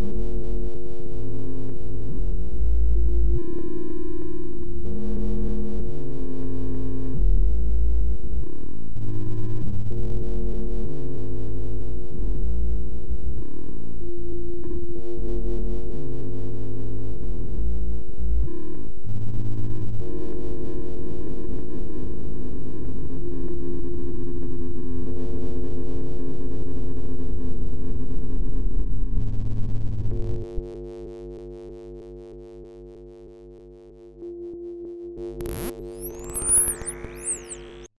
you